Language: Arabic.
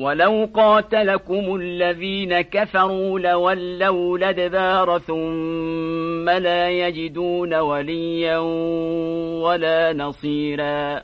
ولو قاتلكم الذين كفروا لولوا لدبار ثم لا يجدون وليا ولا نصيرا